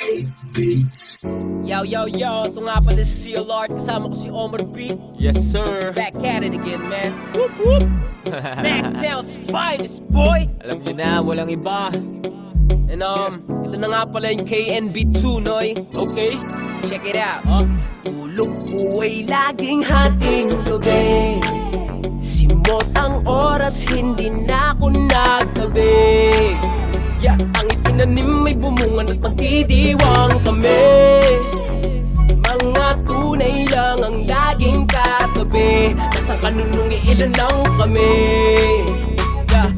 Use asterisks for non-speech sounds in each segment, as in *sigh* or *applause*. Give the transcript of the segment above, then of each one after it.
Yo, yo, yo, ito nga pala si CLR Kasama ko si Omar B. Yes, sir. Back at it again, man. Whoop, whoop. *laughs* Mactown's finest, boy. Alam niyo na, walang iba. And um, ito na nga pala yung KNB2, noy. Okay? Check it out. Ah, Tulog ko ay laging hating gabi. Simot ang oras, hindi na ako nagtabi. Yeah, ang itinanim may bumungan at magdidiwang kami. Mga tunay lang ang laging katabi. Nasang kanunong iilan lang kami. Yeah,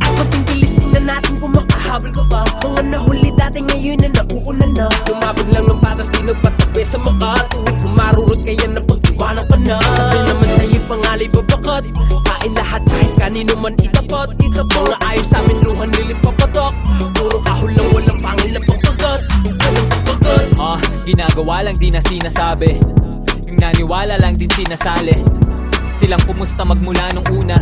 bilis na natin kung makahabol ka pa Mga nahuli dati ngayon na nauuna na. Lumabog lang ng patas, di nagpatabi sa makatuwid. Kung marurot kaya na pag-iwanan ka na. Sabi naman sa'yo pangalay babakat Kain lahat kahit kanino man Itapat Mga ayos sa amin luhan nilipapatok ginagawa lang di na sinasabi. Yung naniwala lang din sinasali. Silang kumusta magmula nung una.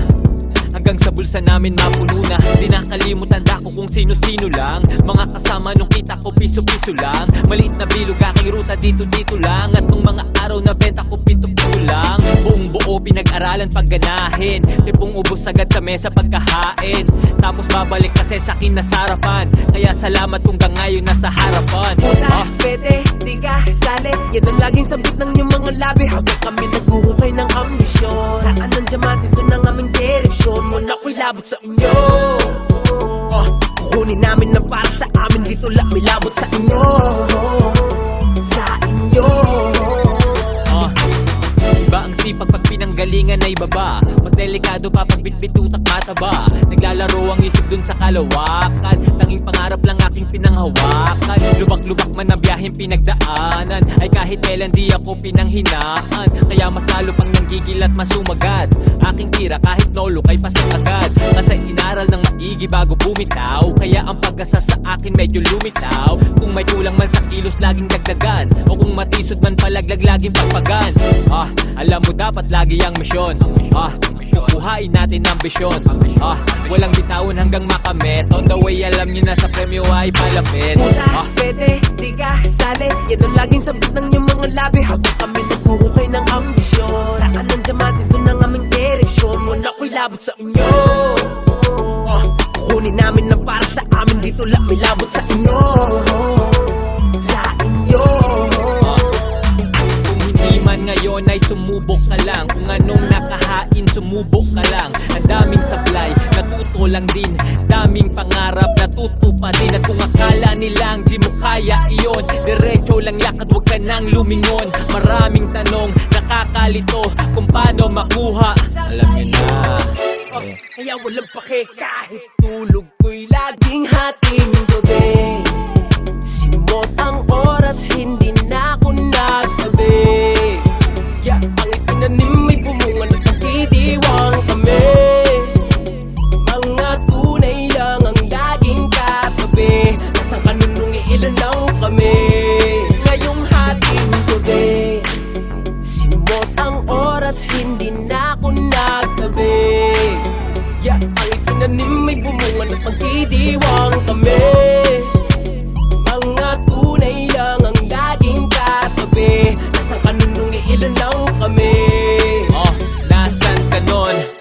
Hanggang sa bulsa namin mapuno na. Di nakalimutan ko kung sino-sino lang. Mga kasama nung kita ko piso-piso lang. Maliit na bilog aking ruta dito-dito lang. At nung mga araw na benta ko pito-pito lang. Buong buo pinag-aralan pagganahin Tipong ubos agad sa mesa pagkahain. Tapos babalik kasi sa akin na sarapan. Kaya salamat kung hanggang ngayon nasa harapan. Puta, Ah, pwede, di ka sali. Yan ang laging sabit ng iyong mga labi. Habang kami naghuhukay ng ambisyon. Saan ang diamante, doon ang aming direksyon. Muna ko'y labot sa inyo. Oh, Kukunin namin na para sa amin. Dito lang may labot sa inyo. Sa inyo. Ah, Iba ang sipag pag pinanggalingan ay baba. Mas delikado pa pag bitbitutak mataba. Naglalaro ang isip dun sa kalawakan. Tanging pangarap aking pinanghawakan Lubak-lubak man ang biyaheng pinagdaanan. Ay kahit kailan di ako pinanghinaan. Kaya mas lalo pang nanggigil at masumagat. Aking tira kahit nolo kay agad Kasi inaral ng maigi bago bumitaw. Kaya ang pag-asa sa akin medyo lumitaw. Kung may kulang man sa kilos laging dagdagan. O kung matisod man palaglag laging pagpagan. Ah, alam mo dapat lagi ang misyon. Ah, kukuhain natin ang bisyon Ah, walang bitawan hanggang makamit. On the way alam nyo na sa premyo ay palapit Ah, pwede, di ka sali. Yan ang laging sabit ng iyong mga labi. Habang kami naghuhukay ng ambisyon. Saan ang diamante, doon ang aming direksyon Muna ko'y labot sa inyo. Oh, Kukunin namin na para sa amin. Dito lang may labot sa inyo man ngayon ay sumubok ka lang. Kung anong nakahain sumubok ka lang. Ang daming supply, natuto lang din. Daming pangarap, natuto din. At kung akala nilang di mo kaya iyon. Diretso lang lakad, huwag ka nang lumingon. Maraming tanong, nakakalito Kung paano makuha. Alam nyo na. Kaya walang pake kahit tulog ko'y laging hating Ilang oras hindi na ako nagtabi. Yeah, Ang itinanim ay bumunga ng pagdidiwang kami. Mga tunay lang ang laging katabi Nasaan ka nun nung ilan lang kami? Oh, nasan ka nun?